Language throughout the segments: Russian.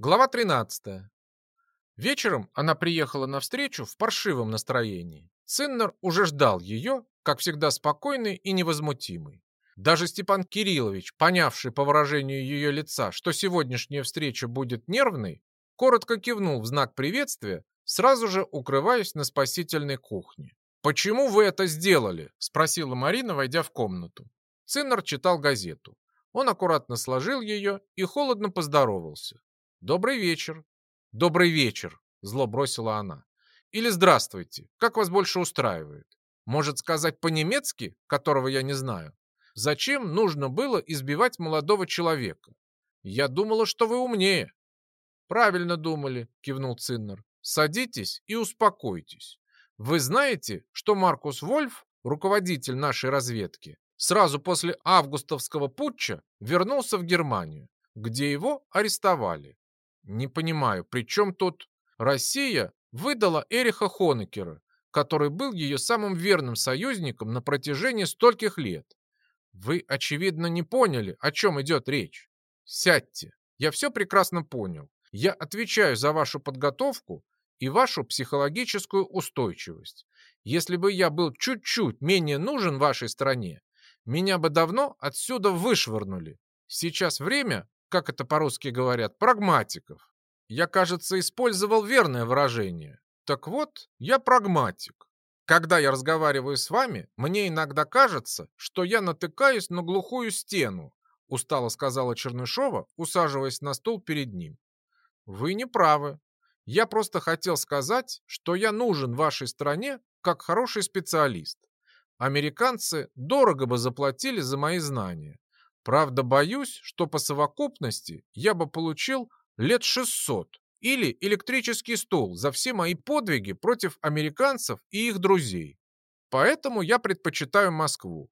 Глава 13. Вечером она приехала на встречу в паршивом настроении. Циннер уже ждал ее, как всегда спокойный и невозмутимый. Даже Степан Кириллович, понявший по выражению ее лица, что сегодняшняя встреча будет нервной, коротко кивнул в знак приветствия, сразу же укрываясь на спасительной кухне. «Почему вы это сделали?» – спросила Марина, войдя в комнату. Циннер читал газету. Он аккуратно сложил ее и холодно поздоровался. «Добрый вечер». «Добрый вечер», — зло бросила она. «Или здравствуйте, как вас больше устраивает? Может сказать по-немецки, которого я не знаю? Зачем нужно было избивать молодого человека? Я думала, что вы умнее». «Правильно думали», — кивнул Циннер. «Садитесь и успокойтесь. Вы знаете, что Маркус Вольф, руководитель нашей разведки, сразу после августовского путча вернулся в Германию, где его арестовали. Не понимаю, при чем тут Россия выдала Эриха Хонекера, который был ее самым верным союзником на протяжении стольких лет. Вы, очевидно, не поняли, о чем идет речь. Сядьте. Я все прекрасно понял. Я отвечаю за вашу подготовку и вашу психологическую устойчивость. Если бы я был чуть-чуть менее нужен вашей стране, меня бы давно отсюда вышвырнули. Сейчас время, как это по-русски говорят, прагматиков. Я, кажется, использовал верное выражение. Так вот, я прагматик. Когда я разговариваю с вами, мне иногда кажется, что я натыкаюсь на глухую стену, устало сказала Чернышова, усаживаясь на стул перед ним. Вы не правы. Я просто хотел сказать, что я нужен вашей стране как хороший специалист. Американцы дорого бы заплатили за мои знания. Правда, боюсь, что по совокупности я бы получил лет 600 или электрический стул за все мои подвиги против американцев и их друзей. Поэтому я предпочитаю Москву.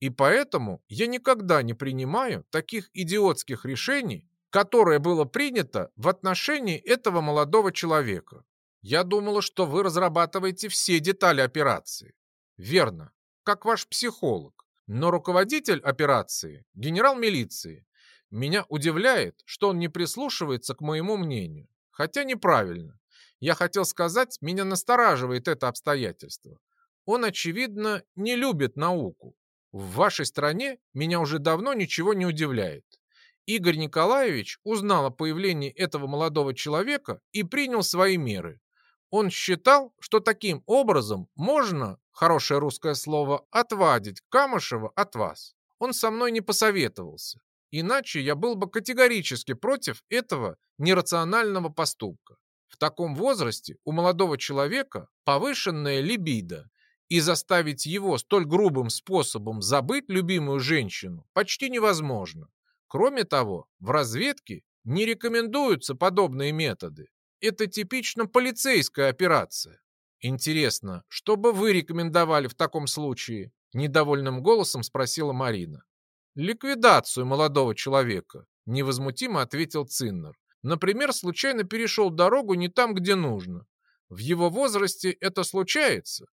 И поэтому я никогда не принимаю таких идиотских решений, которое было принято в отношении этого молодого человека. Я думала, что вы разрабатываете все детали операции. Верно, как ваш психолог. Но руководитель операции, генерал милиции, меня удивляет, что он не прислушивается к моему мнению. Хотя неправильно. Я хотел сказать, меня настораживает это обстоятельство. Он, очевидно, не любит науку. В вашей стране меня уже давно ничего не удивляет. Игорь Николаевич узнал о появлении этого молодого человека и принял свои меры. Он считал, что таким образом можно хорошее русское слово, отвадить Камышева от вас. Он со мной не посоветовался. Иначе я был бы категорически против этого нерационального поступка. В таком возрасте у молодого человека повышенная либидо, и заставить его столь грубым способом забыть любимую женщину почти невозможно. Кроме того, в разведке не рекомендуются подобные методы. Это типично полицейская операция. «Интересно, что бы вы рекомендовали в таком случае?» Недовольным голосом спросила Марина. «Ликвидацию молодого человека», — невозмутимо ответил Циннер. «Например, случайно перешел дорогу не там, где нужно. В его возрасте это случается?»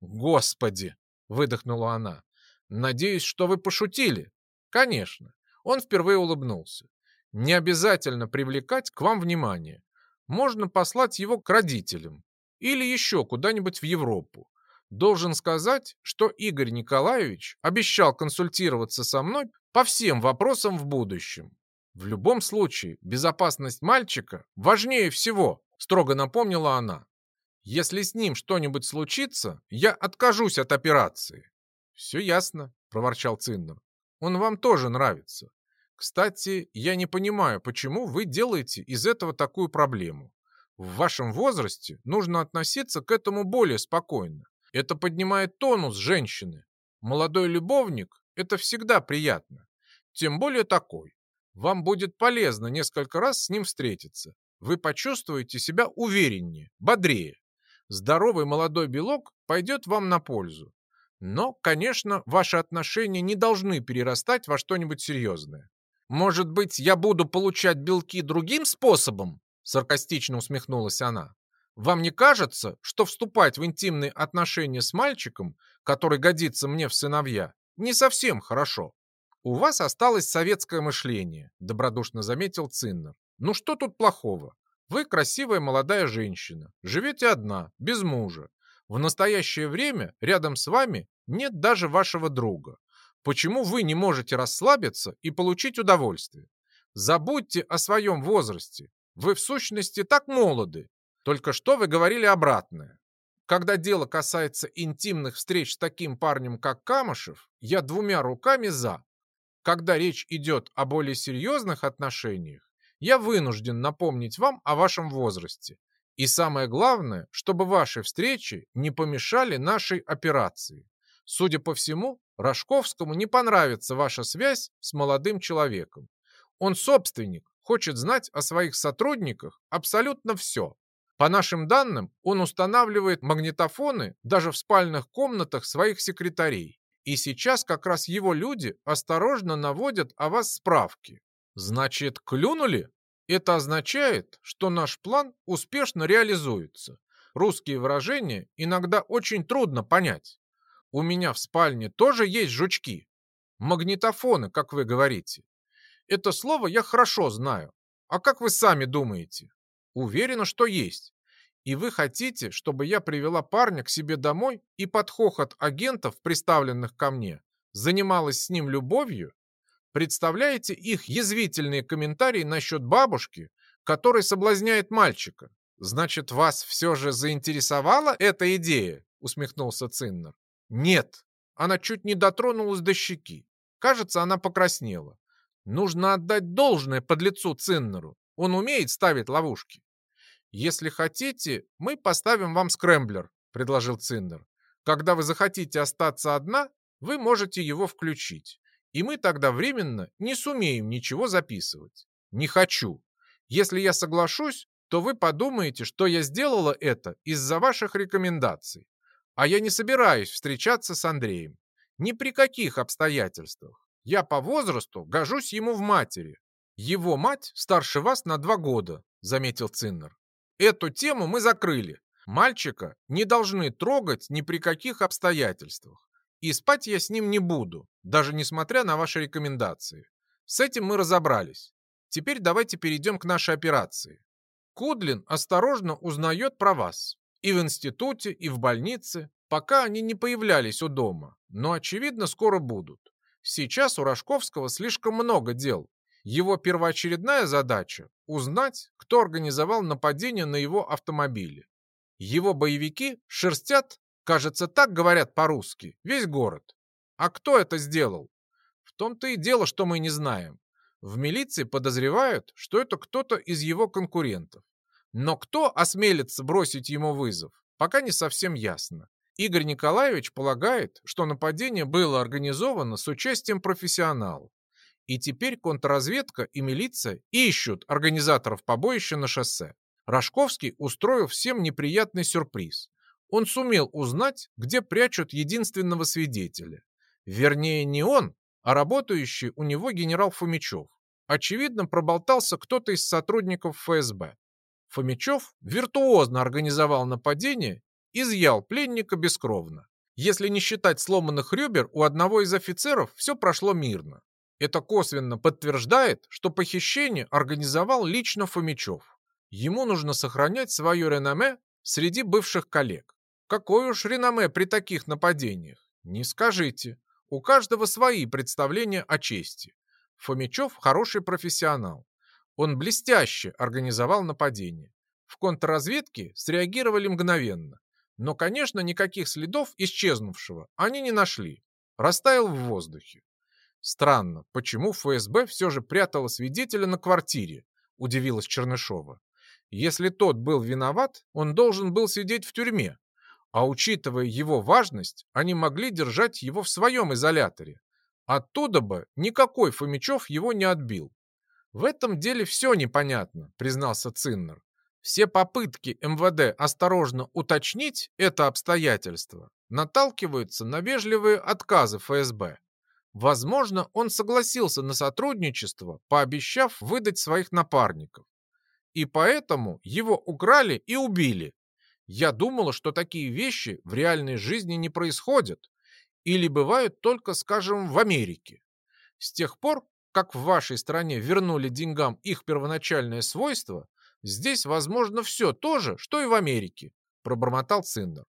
«Господи!» — выдохнула она. «Надеюсь, что вы пошутили?» «Конечно». Он впервые улыбнулся. «Не обязательно привлекать к вам внимание. Можно послать его к родителям или еще куда-нибудь в Европу. Должен сказать, что Игорь Николаевич обещал консультироваться со мной по всем вопросам в будущем. В любом случае, безопасность мальчика важнее всего, строго напомнила она. Если с ним что-нибудь случится, я откажусь от операции. Все ясно, проворчал Циннер. Он вам тоже нравится. Кстати, я не понимаю, почему вы делаете из этого такую проблему. В вашем возрасте нужно относиться к этому более спокойно. Это поднимает тонус женщины. Молодой любовник – это всегда приятно. Тем более такой. Вам будет полезно несколько раз с ним встретиться. Вы почувствуете себя увереннее, бодрее. Здоровый молодой белок пойдет вам на пользу. Но, конечно, ваши отношения не должны перерастать во что-нибудь серьезное. Может быть, я буду получать белки другим способом? Саркастично усмехнулась она. Вам не кажется, что вступать в интимные отношения с мальчиком, который годится мне в сыновья, не совсем хорошо? У вас осталось советское мышление, добродушно заметил Циннер. Ну что тут плохого? Вы красивая молодая женщина, живете одна, без мужа. В настоящее время рядом с вами нет даже вашего друга. Почему вы не можете расслабиться и получить удовольствие? Забудьте о своем возрасте. Вы в сущности так молоды. Только что вы говорили обратное. Когда дело касается интимных встреч с таким парнем, как Камышев, я двумя руками за. Когда речь идет о более серьезных отношениях, я вынужден напомнить вам о вашем возрасте. И самое главное, чтобы ваши встречи не помешали нашей операции. Судя по всему, Рожковскому не понравится ваша связь с молодым человеком. Он собственник, хочет знать о своих сотрудниках абсолютно все. По нашим данным, он устанавливает магнитофоны даже в спальных комнатах своих секретарей. И сейчас как раз его люди осторожно наводят о вас справки. Значит, клюнули? Это означает, что наш план успешно реализуется. Русские выражения иногда очень трудно понять. У меня в спальне тоже есть жучки. Магнитофоны, как вы говорите. Это слово я хорошо знаю. А как вы сами думаете? Уверена, что есть. И вы хотите, чтобы я привела парня к себе домой и под хохот агентов, представленных ко мне, занималась с ним любовью? Представляете их язвительные комментарии насчет бабушки, которая соблазняет мальчика? Значит, вас все же заинтересовала эта идея? Усмехнулся Циннер. Нет. Она чуть не дотронулась до щеки. Кажется, она покраснела. Нужно отдать должное под лицу Циннеру. Он умеет ставить ловушки. Если хотите, мы поставим вам скрэмблер, предложил Циннер. Когда вы захотите остаться одна, вы можете его включить. И мы тогда временно не сумеем ничего записывать. Не хочу. Если я соглашусь, то вы подумаете, что я сделала это из-за ваших рекомендаций. А я не собираюсь встречаться с Андреем. Ни при каких обстоятельствах. Я по возрасту гожусь ему в матери. Его мать старше вас на два года, заметил Циннер. Эту тему мы закрыли. Мальчика не должны трогать ни при каких обстоятельствах. И спать я с ним не буду, даже несмотря на ваши рекомендации. С этим мы разобрались. Теперь давайте перейдем к нашей операции. Кудлин осторожно узнает про вас. И в институте, и в больнице, пока они не появлялись у дома, но, очевидно, скоро будут. Сейчас у Рожковского слишком много дел. Его первоочередная задача – узнать, кто организовал нападение на его автомобиле. Его боевики шерстят, кажется, так говорят по-русски, весь город. А кто это сделал? В том-то и дело, что мы не знаем. В милиции подозревают, что это кто-то из его конкурентов. Но кто осмелится бросить ему вызов, пока не совсем ясно. Игорь Николаевич полагает, что нападение было организовано с участием профессионалов. И теперь контрразведка и милиция ищут организаторов побоища на шоссе. Рожковский устроил всем неприятный сюрприз. Он сумел узнать, где прячут единственного свидетеля. Вернее, не он, а работающий у него генерал Фомичев. Очевидно, проболтался кто-то из сотрудников ФСБ. Фомичев виртуозно организовал нападение изъял пленника бескровно. Если не считать сломанных ребер, у одного из офицеров все прошло мирно. Это косвенно подтверждает, что похищение организовал лично Фомичев. Ему нужно сохранять свое реноме среди бывших коллег. Какое уж реноме при таких нападениях? Не скажите. У каждого свои представления о чести. Фомичев хороший профессионал. Он блестяще организовал нападение. В контрразведке среагировали мгновенно. Но, конечно, никаких следов исчезнувшего они не нашли. Растаял в воздухе. Странно, почему ФСБ все же прятало свидетеля на квартире, удивилась Чернышова. Если тот был виноват, он должен был сидеть в тюрьме. А учитывая его важность, они могли держать его в своем изоляторе. Оттуда бы никакой Фомичев его не отбил. В этом деле все непонятно, признался Циннер. Все попытки МВД осторожно уточнить это обстоятельство наталкиваются на вежливые отказы ФСБ. Возможно, он согласился на сотрудничество, пообещав выдать своих напарников. И поэтому его украли и убили. Я думала, что такие вещи в реальной жизни не происходят или бывают только, скажем, в Америке. С тех пор, как в вашей стране вернули деньгам их первоначальное свойство, здесь возможно все то же, что и в Америке, пробормотал Циндер.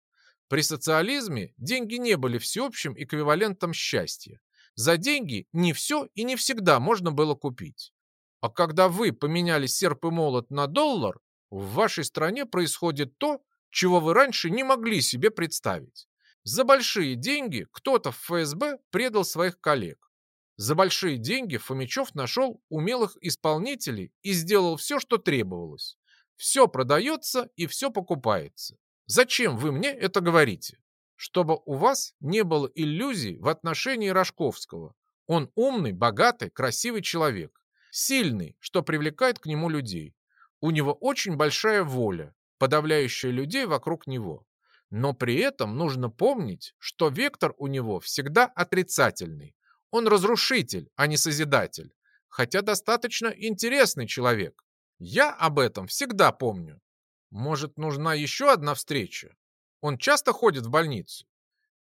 При социализме деньги не были всеобщим эквивалентом счастья. За деньги не все и не всегда можно было купить. А когда вы поменяли серп и молот на доллар, в вашей стране происходит то, чего вы раньше не могли себе представить. За большие деньги кто-то в ФСБ предал своих коллег. За большие деньги Фомичев нашел умелых исполнителей и сделал все, что требовалось. Все продается и все покупается. Зачем вы мне это говорите? Чтобы у вас не было иллюзий в отношении Рожковского. Он умный, богатый, красивый человек. Сильный, что привлекает к нему людей. У него очень большая воля, подавляющая людей вокруг него. Но при этом нужно помнить, что вектор у него всегда отрицательный. Он разрушитель, а не созидатель. Хотя достаточно интересный человек. Я об этом всегда помню. Может, нужна еще одна встреча? Он часто ходит в больницу?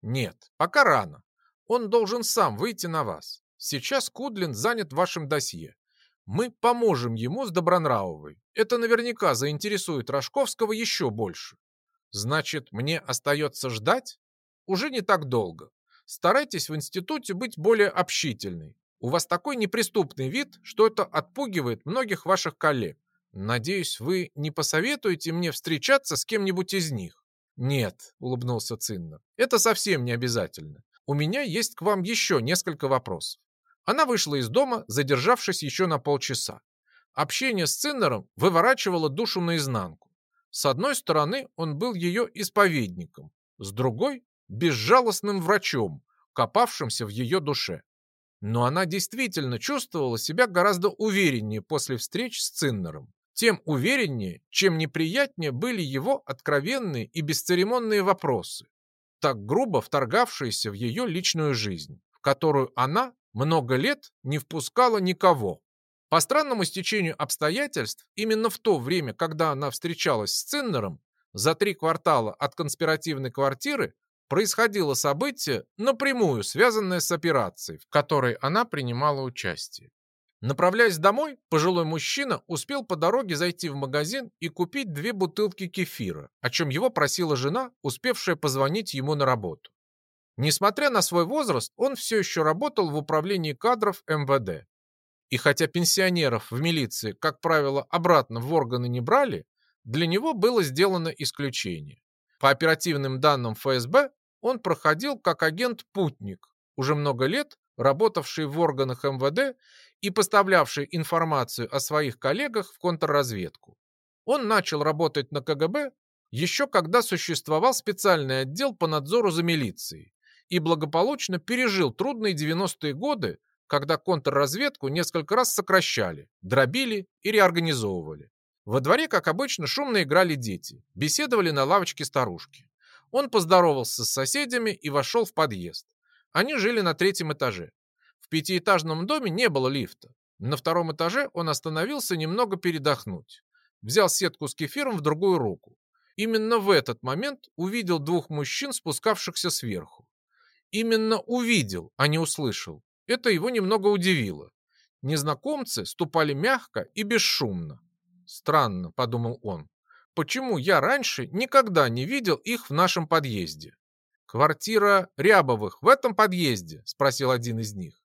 Нет, пока рано. Он должен сам выйти на вас. Сейчас Кудлин занят вашим досье. Мы поможем ему с Добронравовой. Это наверняка заинтересует Рожковского еще больше. Значит, мне остается ждать? Уже не так долго. Старайтесь в институте быть более общительной. У вас такой неприступный вид, что это отпугивает многих ваших коллег. Надеюсь, вы не посоветуете мне встречаться с кем-нибудь из них? Нет, улыбнулся Циннер. Это совсем не обязательно. У меня есть к вам еще несколько вопросов. Она вышла из дома, задержавшись еще на полчаса. Общение с Циннером выворачивало душу наизнанку. С одной стороны, он был ее исповедником, с другой – безжалостным врачом, копавшимся в ее душе. Но она действительно чувствовала себя гораздо увереннее после встреч с Циннером. Тем увереннее, чем неприятнее были его откровенные и бесцеремонные вопросы, так грубо вторгавшиеся в ее личную жизнь, в которую она много лет не впускала никого. По странному стечению обстоятельств, именно в то время, когда она встречалась с Циннером, за три квартала от конспиративной квартиры происходило событие, напрямую связанное с операцией, в которой она принимала участие. Направляясь домой, пожилой мужчина успел по дороге зайти в магазин и купить две бутылки кефира, о чем его просила жена, успевшая позвонить ему на работу. Несмотря на свой возраст, он все еще работал в управлении кадров МВД. И хотя пенсионеров в милиции, как правило, обратно в органы не брали, для него было сделано исключение. По оперативным данным ФСБ, он проходил как агент-путник, уже много лет работавший в органах МВД и поставлявший информацию о своих коллегах в контрразведку. Он начал работать на КГБ еще когда существовал специальный отдел по надзору за милицией и благополучно пережил трудные 90-е годы, когда контрразведку несколько раз сокращали, дробили и реорганизовывали. Во дворе, как обычно, шумно играли дети, беседовали на лавочке старушки. Он поздоровался с соседями и вошел в подъезд. Они жили на третьем этаже. В пятиэтажном доме не было лифта. На втором этаже он остановился немного передохнуть. Взял сетку с кефиром в другую руку. Именно в этот момент увидел двух мужчин, спускавшихся сверху. Именно увидел, а не услышал. Это его немного удивило. Незнакомцы ступали мягко и бесшумно. «Странно», — подумал он, — «почему я раньше никогда не видел их в нашем подъезде?» «Квартира Рябовых в этом подъезде?» — спросил один из них.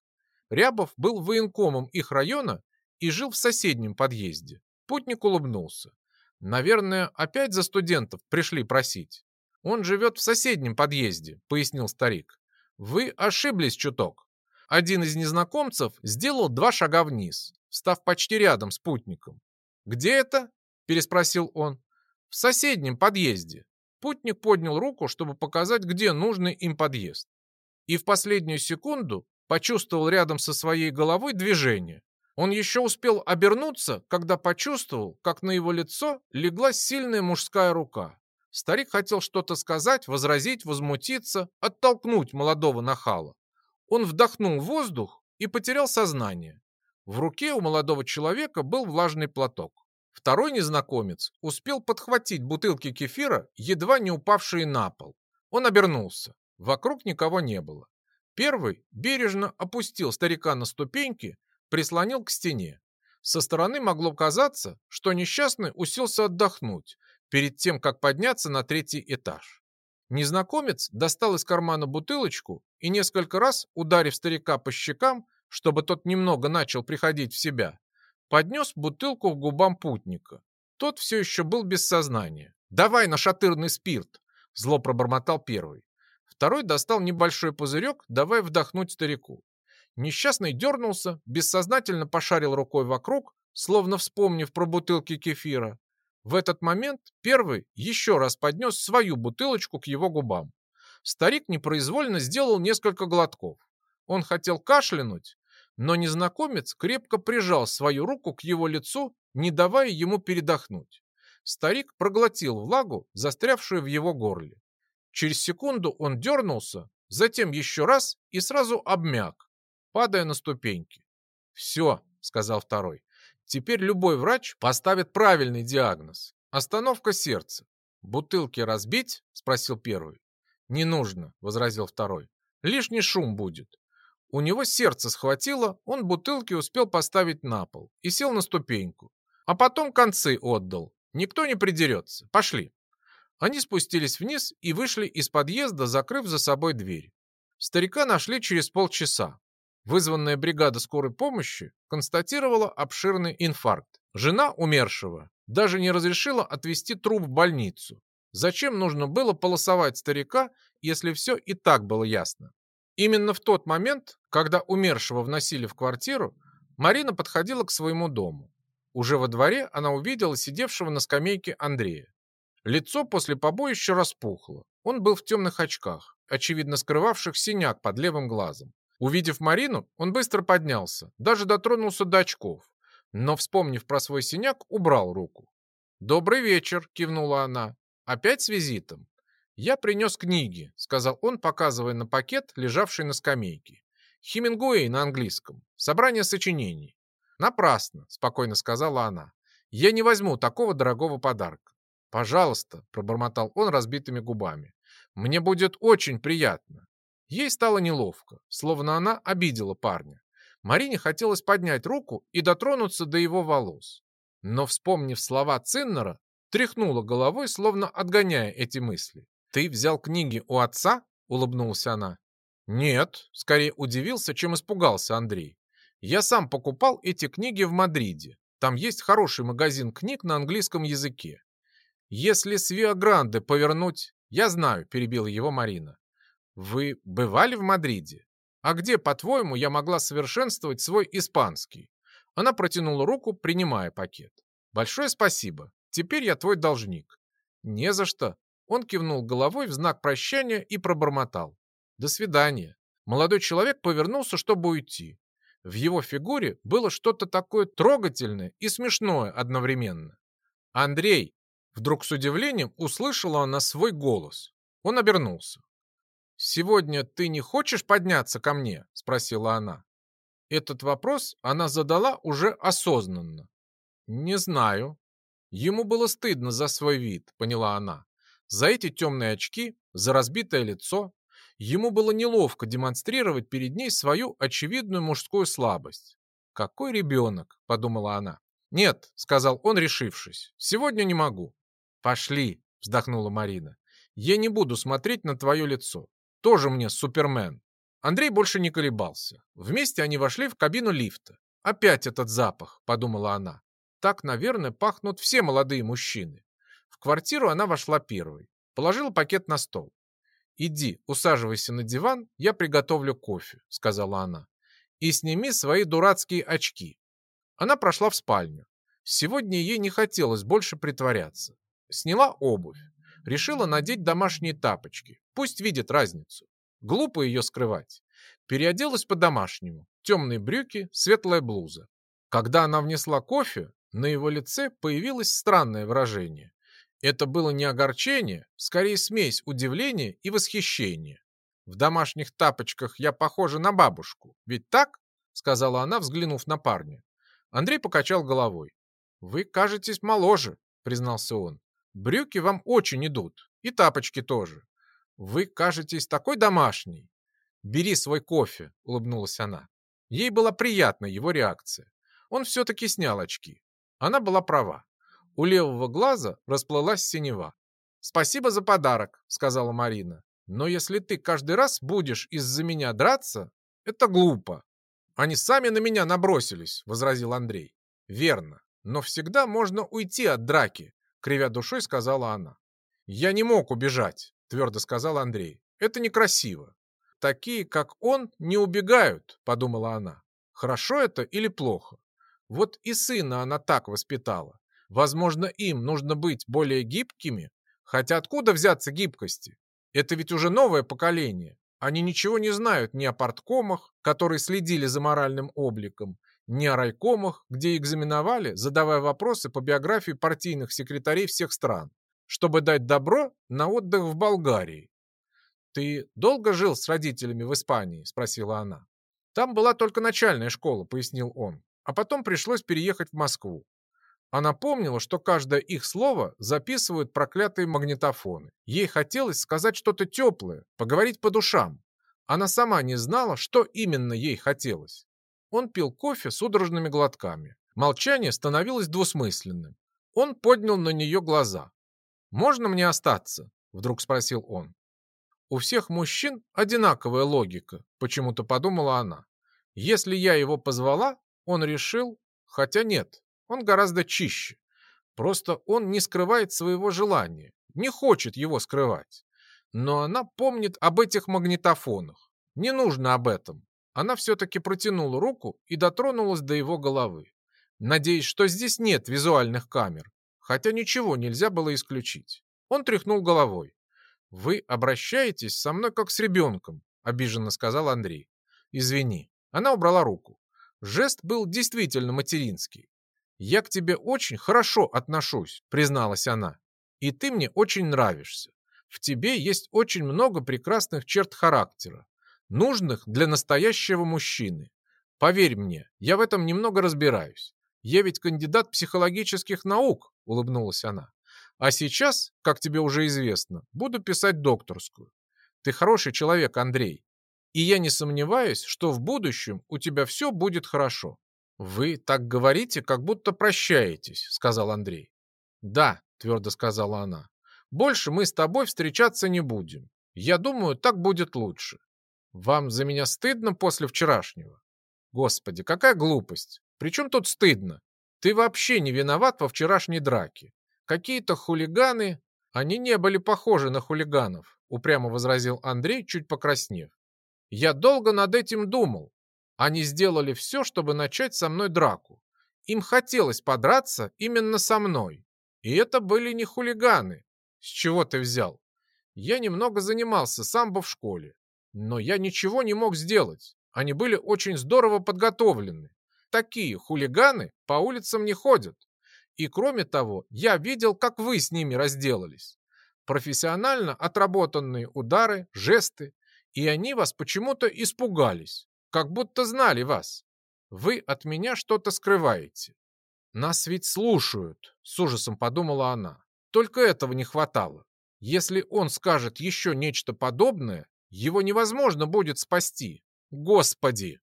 Рябов был военкомом их района и жил в соседнем подъезде. Путник улыбнулся. «Наверное, опять за студентов пришли просить. Он живет в соседнем подъезде», — пояснил старик. «Вы ошиблись чуток. Один из незнакомцев сделал два шага вниз, став почти рядом с путником. «Где это?» – переспросил он. «В соседнем подъезде». Путник поднял руку, чтобы показать, где нужный им подъезд. И в последнюю секунду почувствовал рядом со своей головой движение. Он еще успел обернуться, когда почувствовал, как на его лицо легла сильная мужская рука. Старик хотел что-то сказать, возразить, возмутиться, оттолкнуть молодого нахала. Он вдохнул воздух и потерял сознание. В руке у молодого человека был влажный платок. Второй незнакомец успел подхватить бутылки кефира, едва не упавшие на пол. Он обернулся. Вокруг никого не было. Первый бережно опустил старика на ступеньки, прислонил к стене. Со стороны могло казаться, что несчастный уселся отдохнуть перед тем, как подняться на третий этаж. Незнакомец достал из кармана бутылочку и несколько раз, ударив старика по щекам, чтобы тот немного начал приходить в себя, поднес бутылку к губам путника. Тот все еще был без сознания. «Давай на шатырный спирт!» – зло пробормотал первый. Второй достал небольшой пузырек, давая вдохнуть старику. Несчастный дернулся, бессознательно пошарил рукой вокруг, словно вспомнив про бутылки кефира. В этот момент первый еще раз поднес свою бутылочку к его губам. Старик непроизвольно сделал несколько глотков. Он хотел кашлянуть, но незнакомец крепко прижал свою руку к его лицу, не давая ему передохнуть. Старик проглотил влагу, застрявшую в его горле. Через секунду он дернулся, затем еще раз и сразу обмяк, падая на ступеньки. «Все», — сказал второй, — «теперь любой врач поставит правильный диагноз. Остановка сердца. Бутылки разбить?» — спросил первый. «Не нужно», — возразил второй. «Лишний шум будет». У него сердце схватило, он бутылки успел поставить на пол и сел на ступеньку. А потом концы отдал. Никто не придерется. Пошли. Они спустились вниз и вышли из подъезда, закрыв за собой дверь. Старика нашли через полчаса. Вызванная бригада скорой помощи констатировала обширный инфаркт. Жена умершего даже не разрешила отвезти труп в больницу. Зачем нужно было полосовать старика, если все и так было ясно? Именно в тот момент, когда умершего вносили в квартиру, Марина подходила к своему дому. Уже во дворе она увидела сидевшего на скамейке Андрея. Лицо после побоища распухло. Он был в темных очках, очевидно скрывавших синяк под левым глазом. Увидев Марину, он быстро поднялся, даже дотронулся до очков, но, вспомнив про свой синяк, убрал руку. «Добрый вечер», — кивнула она. «Опять с визитом?» «Я принес книги», — сказал он, показывая на пакет, лежавший на скамейке. «Хемингуэй на английском. Собрание сочинений». «Напрасно», — спокойно сказала она. «Я не возьму такого дорогого подарка. «Пожалуйста», — пробормотал он разбитыми губами. «Мне будет очень приятно». Ей стало неловко, словно она обидела парня. Марине хотелось поднять руку и дотронуться до его волос. Но, вспомнив слова Циннера, тряхнула головой, словно отгоняя эти мысли. «Ты взял книги у отца?» — улыбнулась она. «Нет», — скорее удивился, чем испугался Андрей. «Я сам покупал эти книги в Мадриде. Там есть хороший магазин книг на английском языке. Если с Виагранде повернуть... Я знаю, перебила его Марина. Вы бывали в Мадриде? А где, по-твоему, я могла совершенствовать свой испанский? Она протянула руку, принимая пакет. Большое спасибо. Теперь я твой должник. Не за что. Он кивнул головой в знак прощания и пробормотал. До свидания. Молодой человек повернулся, чтобы уйти. В его фигуре было что-то такое трогательное и смешное одновременно. «Андрей!» Вдруг с удивлением услышала она свой голос. Он обернулся. «Сегодня ты не хочешь подняться ко мне?» – спросила она. Этот вопрос она задала уже осознанно. «Не знаю». Ему было стыдно за свой вид, поняла она. За эти темные очки, за разбитое лицо. Ему было неловко демонстрировать перед ней свою очевидную мужскую слабость. «Какой ребенок?» – подумала она. «Нет», – сказал он, решившись, – «сегодня не могу. «Пошли», — вздохнула Марина. «Я не буду смотреть на твое лицо. Тоже мне супермен». Андрей больше не колебался. Вместе они вошли в кабину лифта. «Опять этот запах», — подумала она. «Так, наверное, пахнут все молодые мужчины». В квартиру она вошла первой. Положила пакет на стол. «Иди, усаживайся на диван, я приготовлю кофе», — сказала она. «И сними свои дурацкие очки». Она прошла в спальню. Сегодня ей не хотелось больше притворяться. Сняла обувь. Решила надеть домашние тапочки. Пусть видит разницу. Глупо ее скрывать. Переоделась по-домашнему. Темные брюки, светлая блуза. Когда она внесла кофе, на его лице появилось странное выражение. Это было не огорчение, скорее смесь удивления и восхищения. «В домашних тапочках я похожа на бабушку, ведь так?» сказала она, взглянув на парня. Андрей покачал головой. «Вы кажетесь моложе», признался он. Брюки вам очень идут. И тапочки тоже. Вы кажетесь такой домашней. Бери свой кофе, улыбнулась она. Ей была приятна его реакция. Он все-таки снял очки. Она была права. У левого глаза расплылась синева. «Спасибо за подарок», — сказала Марина. «Но если ты каждый раз будешь из-за меня драться, это глупо». «Они сами на меня набросились», — возразил Андрей. «Верно. Но всегда можно уйти от драки», — кривя душой сказала она. «Я не мог убежать», — твердо сказал Андрей. «Это некрасиво». «Такие, как он, не убегают», — подумала она. «Хорошо это или плохо? Вот и сына она так воспитала. Возможно, им нужно быть более гибкими. Хотя откуда взяться гибкости? Это ведь уже новое поколение. Они ничего не знают ни о порткомах, которые следили за моральным обликом, ни о райкомах, где экзаменовали, задавая вопросы по биографии партийных секретарей всех стран, чтобы дать добро на отдых в Болгарии. «Ты долго жил с родителями в Испании?» – спросила она. «Там была только начальная школа», – пояснил он. «А потом пришлось переехать в Москву. Она помнила, что каждое их слово записывают проклятые магнитофоны. Ей хотелось сказать что-то теплое, поговорить по душам. Она сама не знала, что именно ей хотелось. Он пил кофе судорожными глотками. Молчание становилось двусмысленным. Он поднял на нее глаза. «Можно мне остаться?» – вдруг спросил он. У всех мужчин одинаковая логика, почему-то подумала она. Если я его позвала, он решил, хотя нет, он гораздо чище. Просто он не скрывает своего желания, не хочет его скрывать. Но она помнит об этих магнитофонах. Не нужно об этом. Она все-таки протянула руку и дотронулась до его головы. Надеясь, что здесь нет визуальных камер, хотя ничего нельзя было исключить. Он тряхнул головой. «Вы обращаетесь со мной как с ребенком», — обиженно сказал Андрей. «Извини». Она убрала руку. Жест был действительно материнский. «Я к тебе очень хорошо отношусь», — призналась она. «И ты мне очень нравишься. В тебе есть очень много прекрасных черт характера, нужных для настоящего мужчины. Поверь мне, я в этом немного разбираюсь. Я ведь кандидат психологических наук», — улыбнулась она. «А сейчас, как тебе уже известно, буду писать докторскую. Ты хороший человек, Андрей, и я не сомневаюсь, что в будущем у тебя все будет хорошо. «Вы так говорите, как будто прощаетесь», — сказал Андрей. «Да», — твердо сказала она. «Больше мы с тобой встречаться не будем. Я думаю, так будет лучше. Вам за меня стыдно после вчерашнего? Господи, какая глупость! Причем тут стыдно? Ты вообще не виноват во вчерашней драке. Какие-то хулиганы... Они не были похожи на хулиганов, упрямо возразил Андрей, чуть покраснев. Я долго над этим думал. Они сделали все, чтобы начать со мной драку. Им хотелось подраться именно со мной. И это были не хулиганы. С чего ты взял? Я немного занимался самбо в школе. Но я ничего не мог сделать. Они были очень здорово подготовлены. Такие хулиганы по улицам не ходят. И кроме того, я видел, как вы с ними разделались. Профессионально отработанные удары, жесты. И они вас почему-то испугались как будто знали вас. Вы от меня что-то скрываете. Нас ведь слушают, с ужасом подумала она. Только этого не хватало. Если он скажет еще нечто подобное, его невозможно будет спасти. Господи!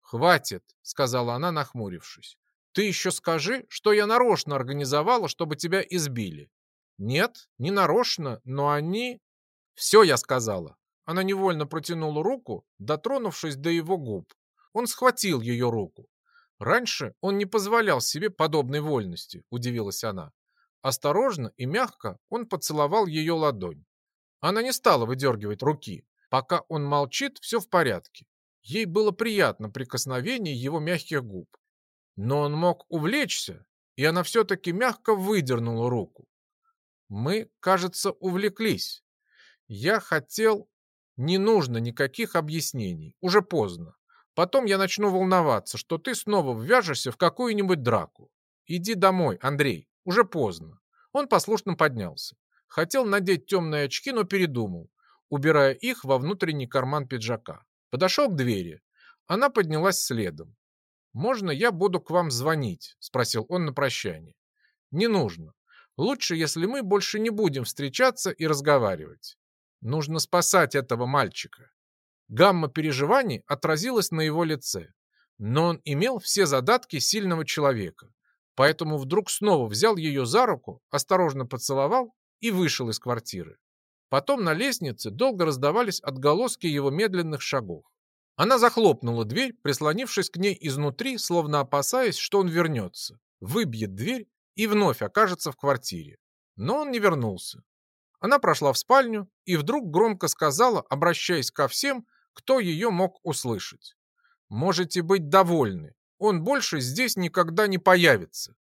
Хватит, сказала она, нахмурившись. Ты еще скажи, что я нарочно организовала, чтобы тебя избили. Нет, не нарочно, но они... Все я сказала. Она невольно протянула руку, дотронувшись до его губ. Он схватил ее руку. Раньше он не позволял себе подобной вольности, удивилась она. Осторожно и мягко он поцеловал ее ладонь. Она не стала выдергивать руки. Пока он молчит, все в порядке. Ей было приятно прикосновение его мягких губ. Но он мог увлечься, и она все-таки мягко выдернула руку. Мы, кажется, увлеклись. Я хотел... Не нужно никаких объяснений, уже поздно. Потом я начну волноваться, что ты снова ввяжешься в какую-нибудь драку. Иди домой, Андрей, уже поздно. Он послушно поднялся. Хотел надеть темные очки, но передумал, убирая их во внутренний карман пиджака. Подошел к двери. Она поднялась следом. «Можно я буду к вам звонить?» – спросил он на прощание. «Не нужно. Лучше, если мы больше не будем встречаться и разговаривать. Нужно спасать этого мальчика. Гамма переживаний отразилась на его лице. Но он имел все задатки сильного человека, поэтому вдруг снова взял ее за руку, осторожно поцеловал и вышел из квартиры. Потом на лестнице долго раздавались отголоски его медленных шагов. Она захлопнула дверь, прислонившись к ней изнутри, словно опасаясь, что он вернется, выбьет дверь и вновь окажется в квартире. Но он не вернулся. Она прошла в спальню и вдруг громко сказала, обращаясь ко всем, кто ее мог услышать. «Можете быть довольны, он больше здесь никогда не появится.